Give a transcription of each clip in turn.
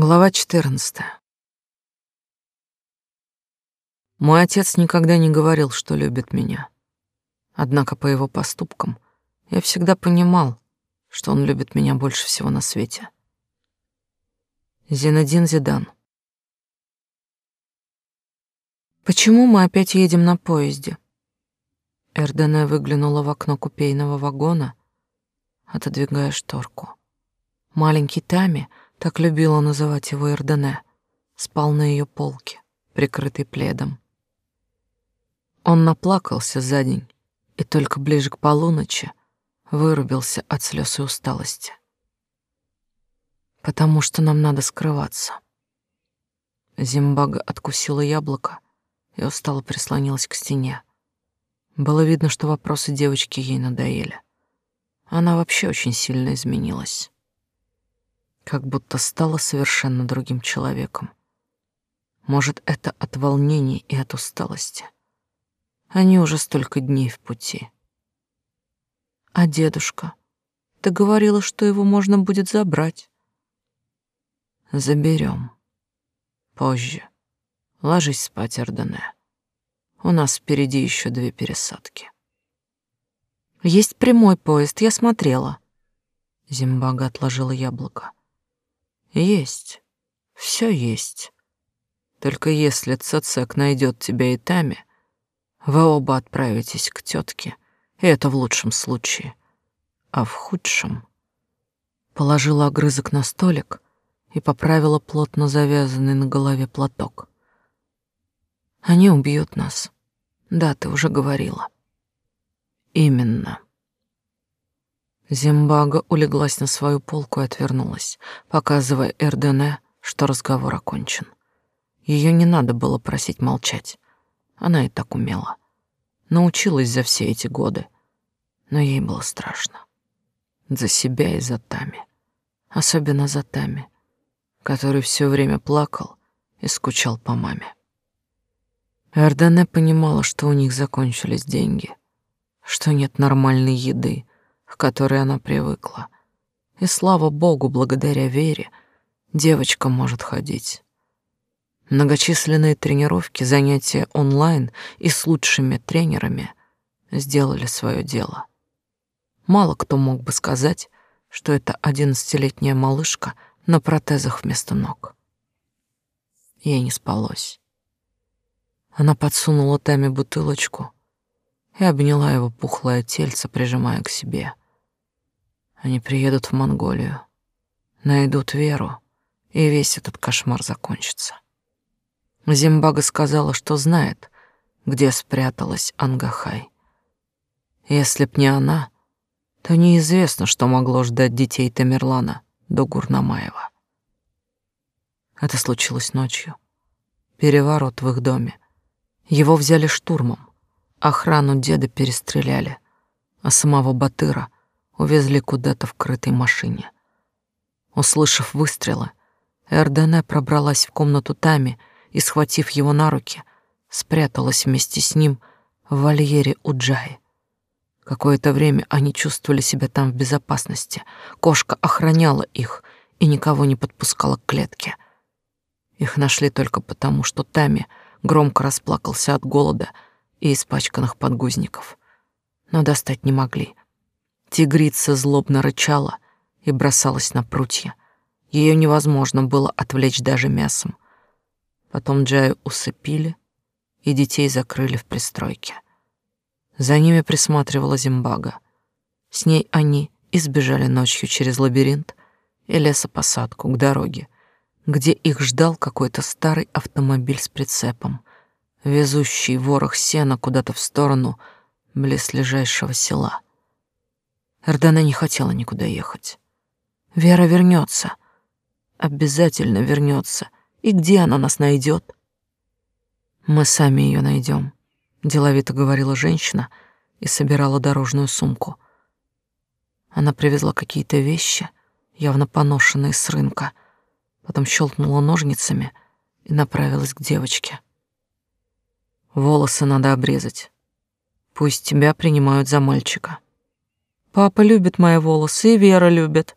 Глава 14. Мой отец никогда не говорил, что любит меня. Однако по его поступкам я всегда понимал, что он любит меня больше всего на свете. Зинедин Зидан. Почему мы опять едем на поезде? Эрдене выглянула в окно купейного вагона, отодвигая шторку. Маленький Тами — так любила называть его Эрдене, спал на ее полке, прикрытый пледом. Он наплакался за день и только ближе к полуночи вырубился от слез и усталости. Потому что нам надо скрываться. Зимбага откусила яблоко и устало прислонилась к стене. Было видно, что вопросы девочки ей надоели. Она вообще очень сильно изменилась как будто стала совершенно другим человеком. Может, это от волнений и от усталости. Они уже столько дней в пути. А дедушка? Ты говорила, что его можно будет забрать. Заберем. Позже. Ложись спать, Эрдене. У нас впереди еще две пересадки. Есть прямой поезд, я смотрела. Зимбага отложила яблоко. Есть. Все есть. Только если Цецек найдет тебя и Тами, вы оба отправитесь к тетке, и это в лучшем случае. А в худшем... Положила огрызок на столик и поправила плотно завязанный на голове платок. Они убьют нас. Да, ты уже говорила. Именно. Зимбага улеглась на свою полку и отвернулась, показывая Эрдене, что разговор окончен. Ее не надо было просить молчать. Она и так умела. Научилась за все эти годы. Но ей было страшно. За себя и за Тами. Особенно за Тами, который все время плакал и скучал по маме. Эрдене понимала, что у них закончились деньги, что нет нормальной еды, к которой она привыкла. И слава богу, благодаря Вере, девочка может ходить. Многочисленные тренировки, занятия онлайн и с лучшими тренерами сделали свое дело. Мало кто мог бы сказать, что это одиннадцатилетняя малышка на протезах вместо ног. Ей не спалось. Она подсунула Таме бутылочку и обняла его пухлое тельце, прижимая к себе. Они приедут в Монголию, найдут Веру, и весь этот кошмар закончится. Зимбага сказала, что знает, где спряталась Ангахай. Если б не она, то неизвестно, что могло ждать детей Тамерлана до Гурнамаева. Это случилось ночью. Переворот в их доме. Его взяли штурмом. Охрану деда перестреляли, а самого Батыра — увезли куда-то в крытой машине. Услышав выстрелы, Эрдене пробралась в комнату Тами и, схватив его на руки, спряталась вместе с ним в вольере у Джаи. Какое-то время они чувствовали себя там в безопасности. Кошка охраняла их и никого не подпускала к клетке. Их нашли только потому, что Тами громко расплакался от голода и испачканных подгузников. Но достать не могли — Тигрица злобно рычала и бросалась на прутья. Ее невозможно было отвлечь даже мясом. Потом Джаю усыпили, и детей закрыли в пристройке. За ними присматривала Зимбага. С ней они избежали ночью через лабиринт и лесопосадку к дороге, где их ждал какой-то старый автомобиль с прицепом, везущий ворох сена куда-то в сторону близлежащего села. Эрдана не хотела никуда ехать. Вера вернется, обязательно вернется. И где она нас найдет? Мы сами ее найдем, деловито говорила женщина и собирала дорожную сумку. Она привезла какие-то вещи, явно поношенные с рынка, потом щелкнула ножницами и направилась к девочке. Волосы надо обрезать. Пусть тебя принимают за мальчика. Папа любит мои волосы, и Вера любит.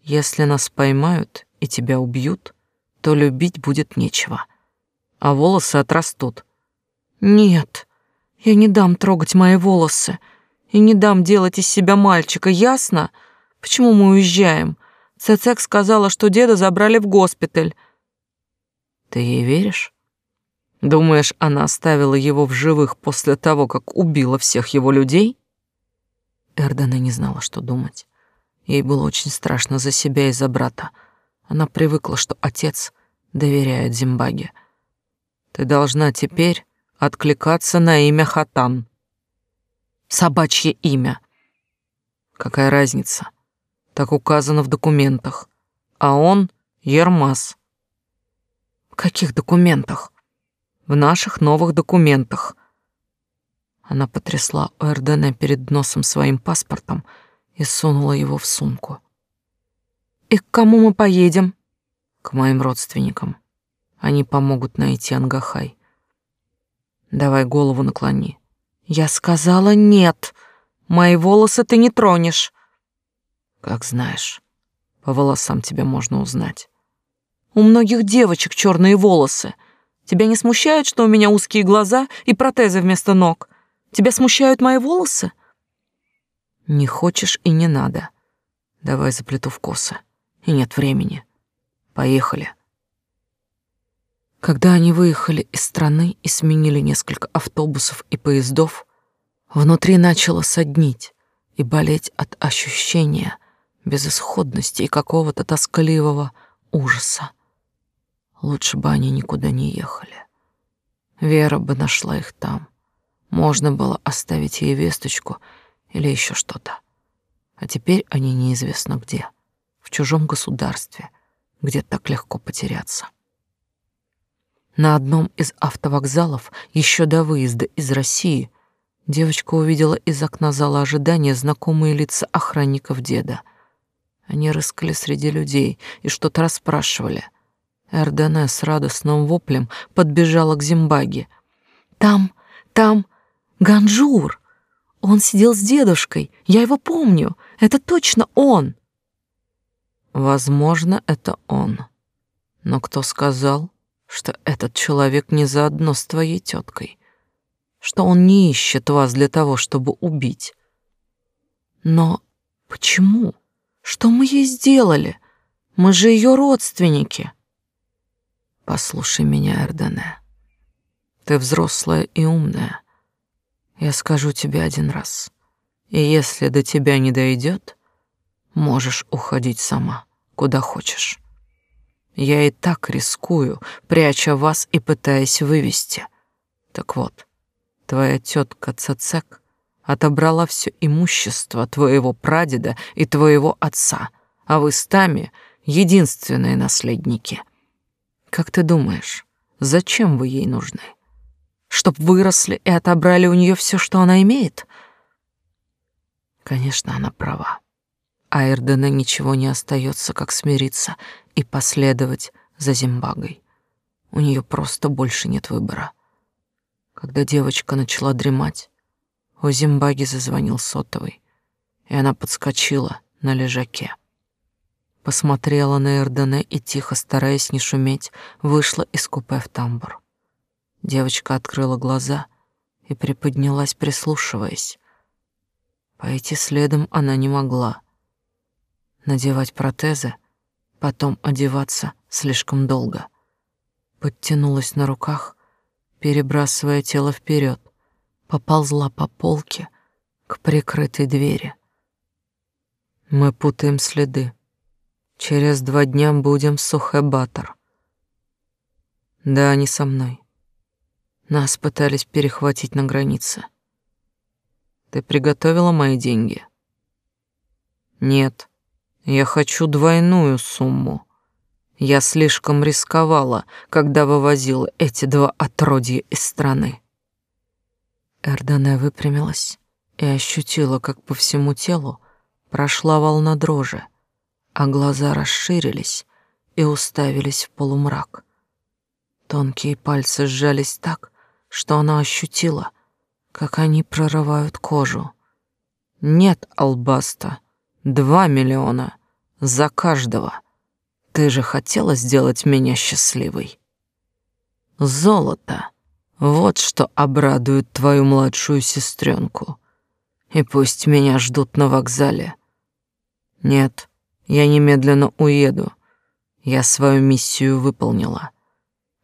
Если нас поймают и тебя убьют, то любить будет нечего. А волосы отрастут. Нет, я не дам трогать мои волосы и не дам делать из себя мальчика, ясно? Почему мы уезжаем? Цецек сказала, что деда забрали в госпиталь. Ты ей веришь? Думаешь, она оставила его в живых после того, как убила всех его людей? Эрдена не знала, что думать. Ей было очень страшно за себя и за брата. Она привыкла, что отец доверяет Зимбаге. Ты должна теперь откликаться на имя Хатан. Собачье имя. Какая разница? Так указано в документах. А он Ермас. В каких документах? В наших новых документах. Она потрясла Эрдене перед носом своим паспортом и сунула его в сумку. «И к кому мы поедем?» «К моим родственникам. Они помогут найти Ангахай. Давай голову наклони». «Я сказала нет. Мои волосы ты не тронешь». «Как знаешь. По волосам тебя можно узнать». «У многих девочек черные волосы. Тебя не смущает, что у меня узкие глаза и протезы вместо ног? Тебя смущают мои волосы?» Не хочешь и не надо. Давай заплету в косы. И нет времени. Поехали. Когда они выехали из страны и сменили несколько автобусов и поездов, внутри начало соднить и болеть от ощущения безысходности и какого-то тоскливого ужаса. Лучше бы они никуда не ехали. Вера бы нашла их там. Можно было оставить ей весточку — или еще что-то. А теперь они неизвестно где, в чужом государстве, где так легко потеряться. На одном из автовокзалов еще до выезда из России девочка увидела из окна зала ожидания знакомые лица охранников деда. Они рыскали среди людей и что-то расспрашивали. Эрдене с радостным воплем подбежала к Зимбаге. «Там, там, Ганжур!» Он сидел с дедушкой. Я его помню. Это точно он. Возможно, это он. Но кто сказал, что этот человек не заодно с твоей теткой? Что он не ищет вас для того, чтобы убить? Но почему? Что мы ей сделали? Мы же ее родственники. Послушай меня, Эрдене. Ты взрослая и умная. Я скажу тебе один раз. И если до тебя не дойдет, можешь уходить сама, куда хочешь. Я и так рискую, пряча вас и пытаясь вывести. Так вот, твоя тетка Цецек отобрала все имущество твоего прадеда и твоего отца, а вы с Тами — единственные наследники. Как ты думаешь, зачем вы ей нужны? Чтоб выросли и отобрали у нее все, что она имеет? Конечно, она права. А Эрдене ничего не остается, как смириться и последовать за Зимбагой. У нее просто больше нет выбора. Когда девочка начала дремать, у Зимбаги зазвонил сотовый, и она подскочила на лежаке. Посмотрела на Эрдене и, тихо стараясь не шуметь, вышла из купе в тамбур. Девочка открыла глаза и приподнялась, прислушиваясь. Пойти следом она не могла. Надевать протезы, потом одеваться слишком долго. Подтянулась на руках, перебрасывая тело вперед, поползла по полке к прикрытой двери. Мы путаем следы. Через два дня будем в Сухэбатор. Да, они со мной. Нас пытались перехватить на границе. Ты приготовила мои деньги? Нет. Я хочу двойную сумму. Я слишком рисковала, когда вывозила эти два отродья из страны. Эрдане выпрямилась и ощутила, как по всему телу прошла волна дрожи, а глаза расширились и уставились в полумрак. Тонкие пальцы сжались так, что она ощутила, как они прорывают кожу. Нет, Албаста, два миллиона за каждого. Ты же хотела сделать меня счастливой. Золото — вот что обрадует твою младшую сестренку. И пусть меня ждут на вокзале. Нет, я немедленно уеду. Я свою миссию выполнила.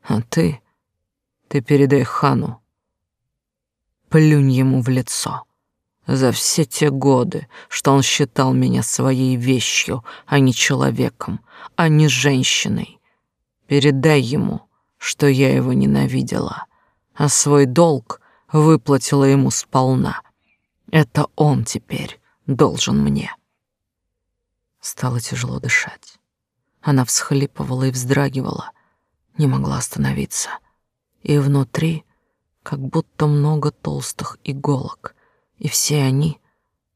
А ты... Ты передай хану. Плюнь ему в лицо. За все те годы, что он считал меня своей вещью, а не человеком, а не женщиной. Передай ему, что я его ненавидела, а свой долг выплатила ему сполна. Это он теперь должен мне. Стало тяжело дышать. Она всхлипывала и вздрагивала, не могла остановиться. И внутри как будто много толстых иголок, и все они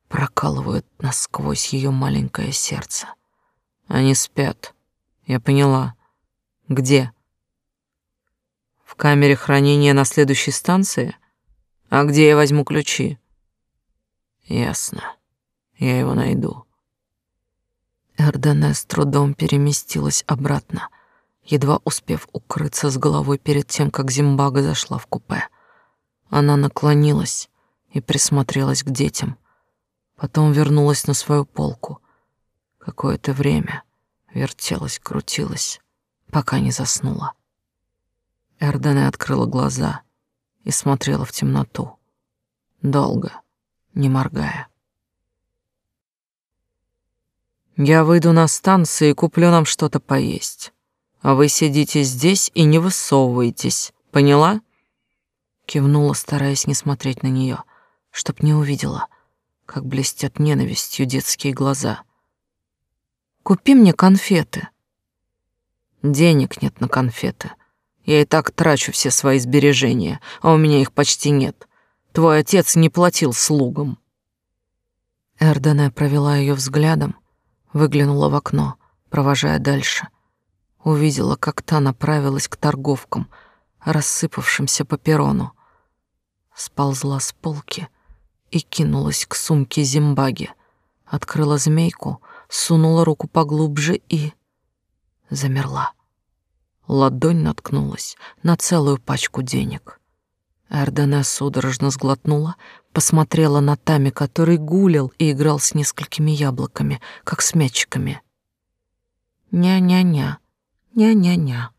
прокалывают насквозь ее маленькое сердце. Они спят. Я поняла. Где? В камере хранения на следующей станции? А где я возьму ключи? Ясно. Я его найду. Эрдене с трудом переместилась обратно, едва успев укрыться с головой перед тем, как Зимбага зашла в купе. Она наклонилась и присмотрелась к детям. Потом вернулась на свою полку. Какое-то время вертелась, крутилась, пока не заснула. Эрдене открыла глаза и смотрела в темноту. Долго, не моргая. Я выйду на станцию и куплю нам что-то поесть. А вы сидите здесь и не высовывайтесь. Поняла? Кивнула, стараясь не смотреть на нее, чтоб не увидела, как блестят ненавистью детские глаза. Купи мне конфеты. Денег нет на конфеты. Я и так трачу все свои сбережения, а у меня их почти нет. Твой отец не платил слугам. Эрдене провела ее взглядом, Выглянула в окно, провожая дальше. Увидела, как та направилась к торговкам, рассыпавшимся по перрону. Сползла с полки и кинулась к сумке зимбаги. Открыла змейку, сунула руку поглубже и... Замерла. Ладонь наткнулась на целую пачку денег. Эрдене судорожно сглотнула, посмотрела на Тами, который гулил и играл с несколькими яблоками, как с мячиками. Ня-ня-ня, ня-ня-ня.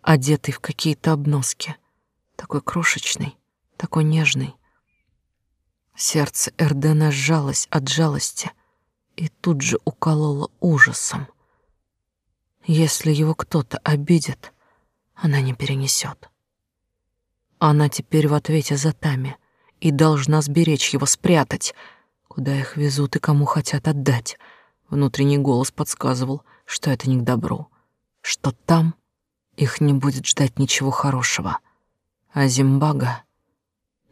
Одетый в какие-то обноски, такой крошечный, такой нежный. Сердце Эрдена сжалось от жалости и тут же укололо ужасом. Если его кто-то обидит, она не перенесет. Она теперь в ответе за Тами и должна сберечь его, спрятать. Куда их везут и кому хотят отдать? Внутренний голос подсказывал, что это не к добру, что там их не будет ждать ничего хорошего. А Зимбага...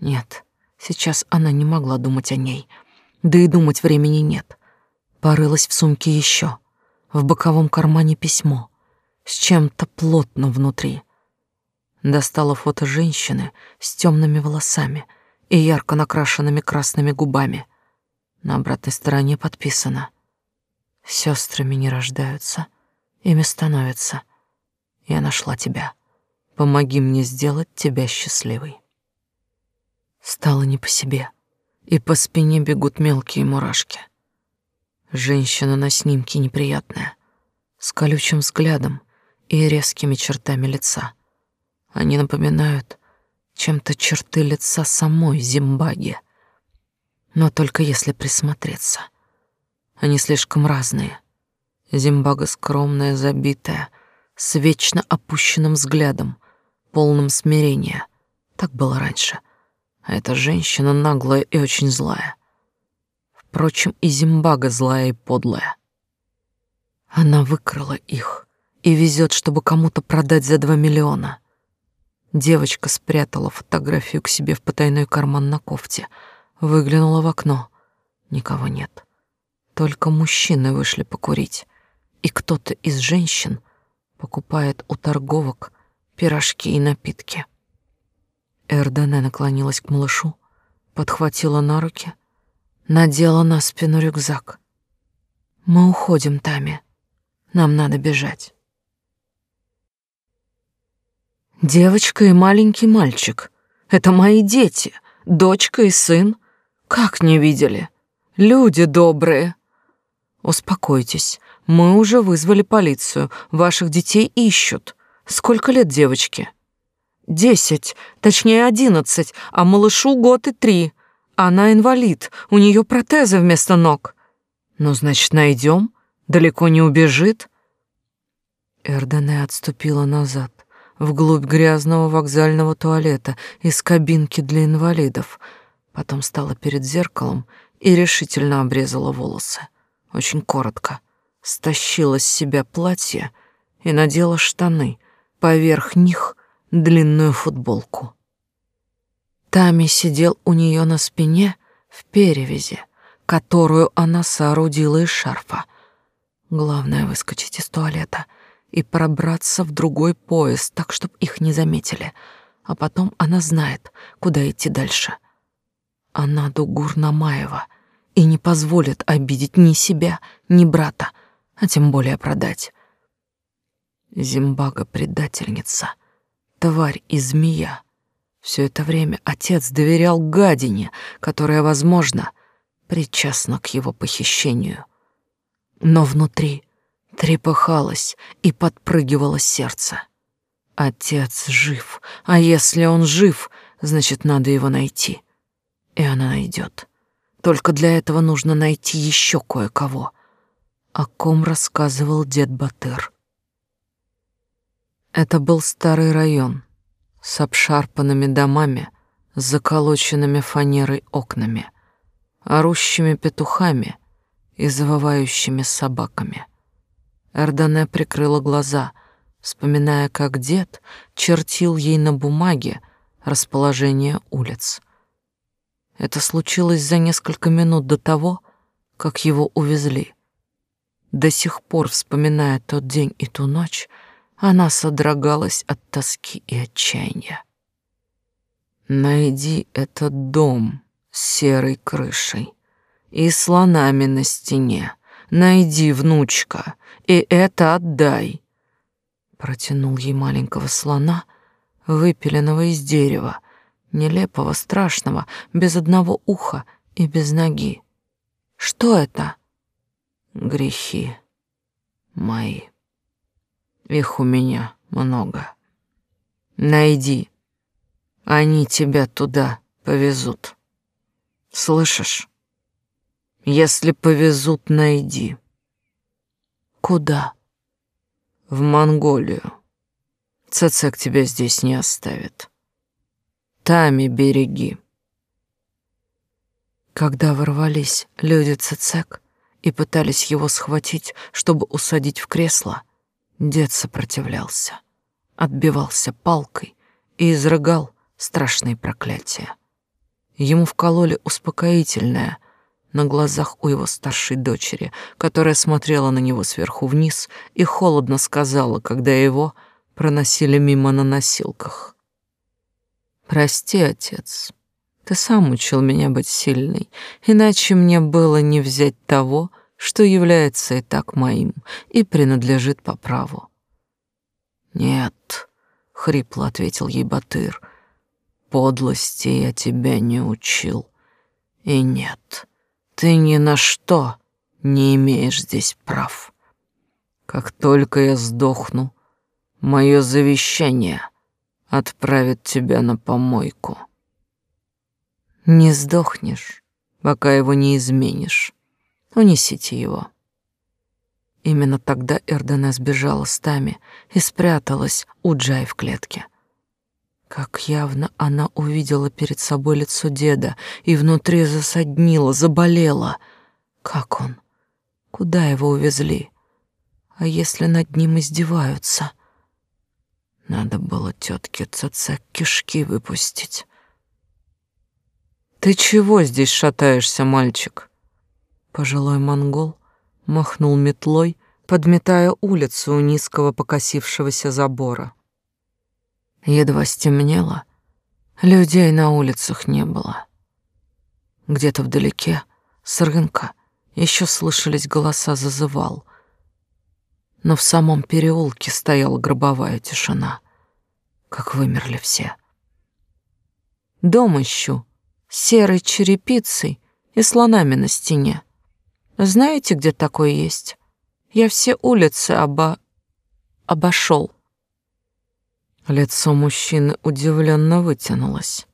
Нет, сейчас она не могла думать о ней. Да и думать времени нет. Порылась в сумке еще. В боковом кармане письмо. С чем-то плотно внутри. Достала фото женщины с темными волосами и ярко накрашенными красными губами. На обратной стороне подписано «Сестрами не рождаются, ими становятся. Я нашла тебя. Помоги мне сделать тебя счастливой». Стало не по себе, и по спине бегут мелкие мурашки. Женщина на снимке неприятная, с колючим взглядом и резкими чертами лица — они напоминают чем-то черты лица самой Зимбаги. Но только если присмотреться. Они слишком разные. Зимбага скромная, забитая, с вечно опущенным взглядом, полным смирения. Так было раньше. А эта женщина наглая и очень злая. Впрочем, и Зимбага злая и подлая. Она выкрала их и везет, чтобы кому-то продать за два миллиона. Девочка спрятала фотографию к себе в потайной карман на кофте, выглянула в окно. Никого нет. Только мужчины вышли покурить, и кто-то из женщин покупает у торговок пирожки и напитки. Эрдене наклонилась к малышу, подхватила на руки, надела на спину рюкзак. «Мы уходим, Тами. Нам надо бежать. Девочка и маленький мальчик. Это мои дети, дочка и сын. Как не видели? Люди добрые. Успокойтесь. Мы уже вызвали полицию. Ваших детей ищут. Сколько лет девочке? Десять, точнее одиннадцать, а малышу год и три. Она инвалид, у нее протезы вместо ног. Ну, значит, найдем. Далеко не убежит. Эрдене отступила назад, вглубь грязного вокзального туалета из кабинки для инвалидов. Потом стала перед зеркалом и решительно обрезала волосы. Очень коротко. Стащила с себя платье и надела штаны. Поверх них длинную футболку. Тами сидел у нее на спине в перевязи, которую она соорудила из шарфа. Главное — выскочить из туалета и пробраться в другой поезд, так, чтобы их не заметили. А потом она знает, куда идти дальше. Она Дугур Намаева и не позволит обидеть ни себя, ни брата, а тем более продать. Зимбага — предательница — тварь и змея. Все это время отец доверял гадине, которая, возможно, причастна к его похищению. Но внутри трепыхалось и подпрыгивало сердце. Отец жив, а если он жив, значит, надо его найти. И она найдет. Только для этого нужно найти еще кое-кого, о ком рассказывал дед Батыр. Это был старый район с обшарпанными домами, с заколоченными фанерой окнами, орущими петухами и завывающими собаками. Эрдане прикрыла глаза, вспоминая, как дед чертил ей на бумаге расположение улиц. Это случилось за несколько минут до того, как его увезли. До сих пор, вспоминая тот день и ту ночь, она содрогалась от тоски и отчаяния. Найди этот дом с серой крышей и слонами на стене. Найди, внучка, и это отдай. Протянул ей маленького слона, выпиленного из дерева, нелепого, страшного, без одного уха и без ноги. Что это? Грехи мои. Их у меня много. Найди. Они тебя туда повезут. Слышишь? Если повезут, найди. Куда? В Монголию. Цецек тебя здесь не оставит. Тами береги. Когда ворвались люди Цецек и пытались его схватить, чтобы усадить в кресло, Дед сопротивлялся, отбивался палкой и изрыгал страшные проклятия. Ему вкололи успокоительное на глазах у его старшей дочери, которая смотрела на него сверху вниз и холодно сказала, когда его проносили мимо на носилках. «Прости, отец, ты сам учил меня быть сильной, иначе мне было не взять того, что является и так моим и принадлежит по праву. Нет, хрипло ответил ей Батыр. Подлости я тебя не учил. И нет, ты ни на что не имеешь здесь прав. Как только я сдохну, мое завещание отправит тебя на помойку. Не сдохнешь, пока его не изменишь. Унесите его». Именно тогда Эрдене сбежала с Тами и спряталась у Джай в клетке. Как явно она увидела перед собой лицо деда и внутри засаднила, заболела. Как он? Куда его увезли? А если над ним издеваются? Надо было тетке ЦЦ кишки выпустить. «Ты чего здесь шатаешься, мальчик?» Пожилой монгол махнул метлой, подметая улицу у низкого покосившегося забора. Едва стемнело, людей на улицах не было. Где-то вдалеке, с рынка, еще слышались голоса зазывал. Но в самом переулке стояла гробовая тишина, как вымерли все. Дом ищу, серой черепицей и слонами на стене. Знаете, где такое есть? Я все улицы оба... обошел. Лицо мужчины удивленно вытянулось.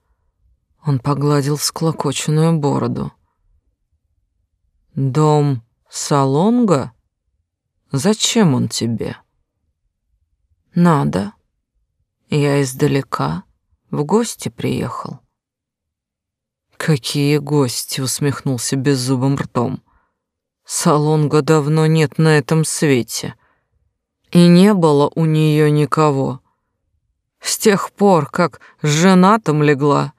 Он погладил всклокоченную бороду. «Дом Салонга? Зачем он тебе?» «Надо. Я издалека, в гости приехал». «Какие гости?» — усмехнулся беззубым ртом. «Салонга давно нет на этом свете, и не было у нее никого. С тех пор, как с женатым легла,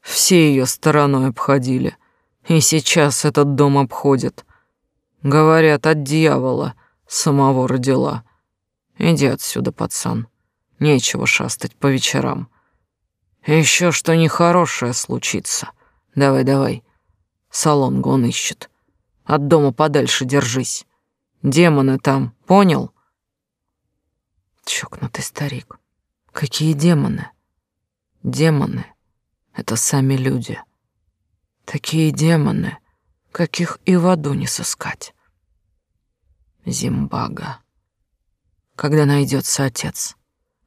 все ее стороной обходили, и сейчас этот дом обходят. Говорят, от дьявола самого родила. Иди отсюда, пацан, нечего шастать по вечерам». Еще что нехорошее случится. Давай, давай. Салонгу он ищет. От дома подальше держись. Демоны там, понял? Чокнутый старик. Какие демоны? Демоны — это сами люди. Такие демоны, каких и в аду не сыскать. Зимбага. Когда найдется отец,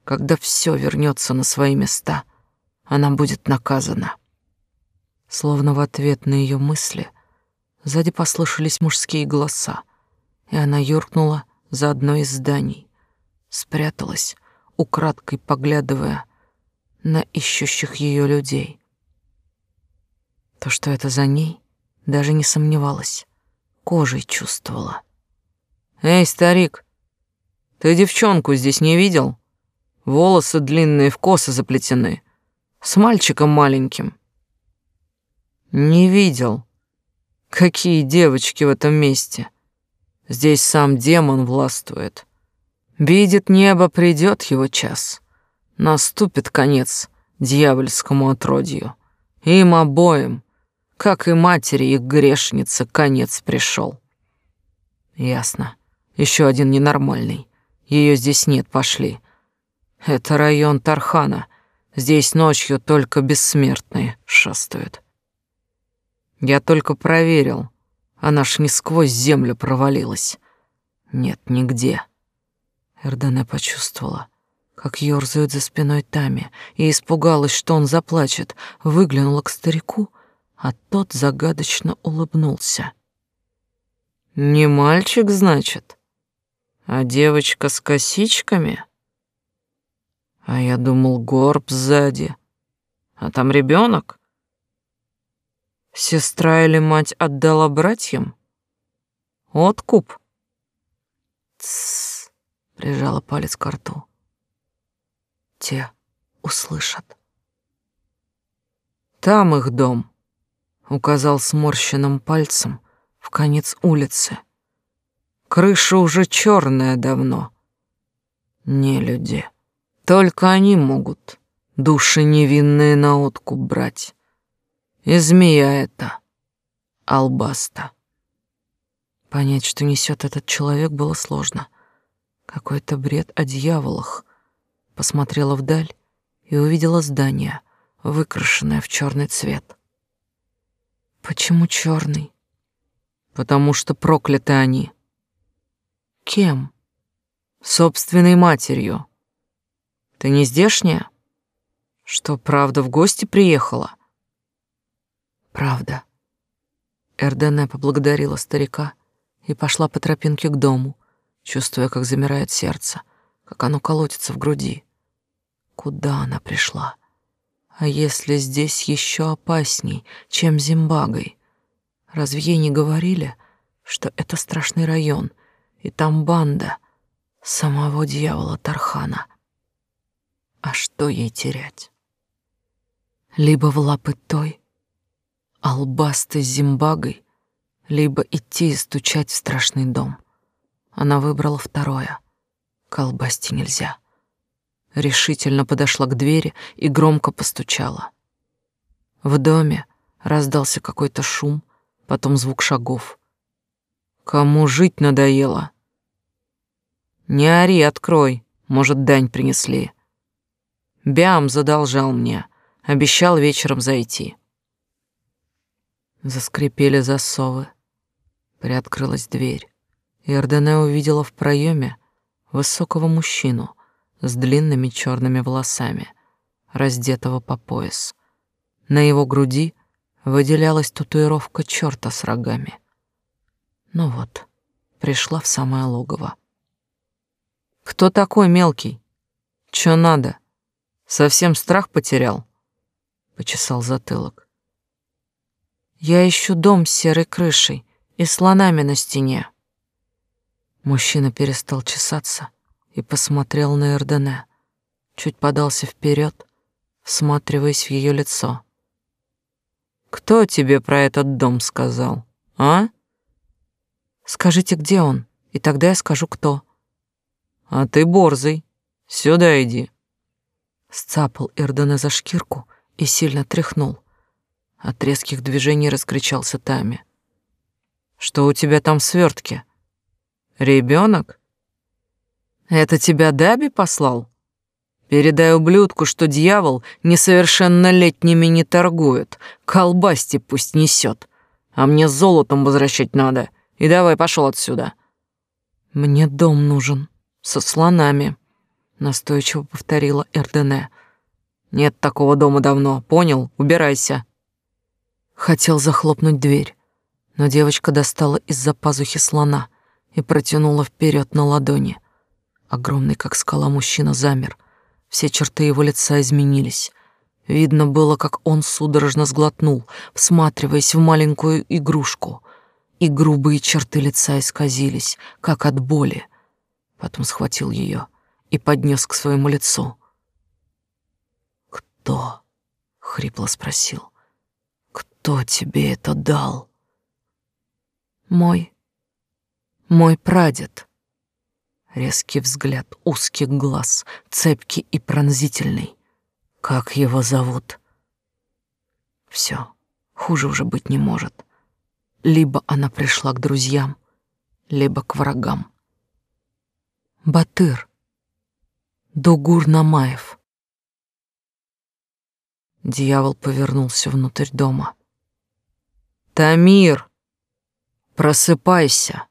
когда все вернется на свои места — она будет наказана. Словно в ответ на ее мысли сзади послышались мужские голоса, и она юркнула за одно из зданий, спряталась, украдкой поглядывая на ищущих ее людей. То, что это за ней, даже не сомневалась, кожей чувствовала. «Эй, старик, ты девчонку здесь не видел? Волосы длинные в косы заплетены с мальчиком маленьким. Не видел. Какие девочки в этом месте? Здесь сам демон властвует. Видит небо, придет его час. Наступит конец дьявольскому отродью. Им обоим, как и матери их грешницы, конец пришел. Ясно. Еще один ненормальный. Ее здесь нет, пошли. Это район Тархана — Здесь ночью только бессмертные шастают. Я только проверил, она ж не сквозь землю провалилась. Нет, нигде. Эрдене почувствовала, как ёрзают за спиной Тами, и испугалась, что он заплачет, выглянула к старику, а тот загадочно улыбнулся. «Не мальчик, значит, а девочка с косичками?» А я думал, горб сзади. А там ребенок? Сестра или мать отдала братьям? Откуп? Тссс, прижала палец к рту. Те услышат. Там их дом, указал сморщенным пальцем в конец улицы. Крыша уже черная давно. Не люди. Только они могут души невинные на откуп брать. И змея это, албаста. Понять, что несет этот человек, было сложно. Какой-то бред о дьяволах. Посмотрела вдаль и увидела здание, выкрашенное в черный цвет. Почему черный? Потому что прокляты они. Кем? Собственной матерью. Ты не здешняя? Что, правда, в гости приехала? Правда. Эрдене поблагодарила старика и пошла по тропинке к дому, чувствуя, как замирает сердце, как оно колотится в груди. Куда она пришла? А если здесь еще опасней, чем Зимбагой? Разве ей не говорили, что это страшный район, и там банда самого дьявола Тархана? А что ей терять? Либо в лапы той, албастой зимбагой, либо идти и стучать в страшный дом. Она выбрала второе. Колбасти нельзя. Решительно подошла к двери и громко постучала. В доме раздался какой-то шум, потом звук шагов. Кому жить надоело? Не ори, открой, может, дань принесли. Бям задолжал мне, обещал вечером зайти. Заскрипели засовы. Приоткрылась дверь, и Эрдене увидела в проеме высокого мужчину с длинными черными волосами, раздетого по пояс. На его груди выделялась татуировка черта с рогами. Ну вот, пришла в самое логово. «Кто такой мелкий? Чё надо? Совсем страх потерял?» Почесал затылок. «Я ищу дом с серой крышей и слонами на стене». Мужчина перестал чесаться и посмотрел на Эрдене, чуть подался вперед, всматриваясь в ее лицо. «Кто тебе про этот дом сказал, а?» «Скажите, где он, и тогда я скажу, кто». «А ты борзый. Сюда иди». Сцапал Эрдене за шкирку и сильно тряхнул. От резких движений раскричался Тами. «Что у тебя там в свертке? Ребенок? Это тебя Даби послал?» Передай ублюдку, что дьявол несовершеннолетними не торгует, колбасти пусть несет, а мне золотом возвращать надо. И давай пошел отсюда. Мне дом нужен со слонами, настойчиво повторила Эрдене. Нет такого дома давно, понял? Убирайся. Хотел захлопнуть дверь, но девочка достала из-за пазухи слона и протянула вперед на ладони. Огромный, как скала, мужчина замер — все черты его лица изменились. Видно было, как он судорожно сглотнул, всматриваясь в маленькую игрушку. И грубые черты лица исказились, как от боли. Потом схватил ее и поднес к своему лицу. «Кто?» — хрипло спросил. «Кто тебе это дал?» «Мой. Мой прадед». Резкий взгляд узких глаз, цепкий и пронзительный. Как его зовут? Все, хуже уже быть не может. Либо она пришла к друзьям, либо к врагам. Батыр. Дугур Намаев. Дьявол повернулся внутрь дома. «Тамир, просыпайся!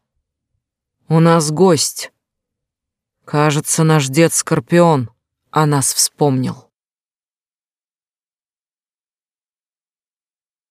У нас гость!» Кажется, наш дед Скорпион о нас вспомнил.